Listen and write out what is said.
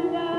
tonight.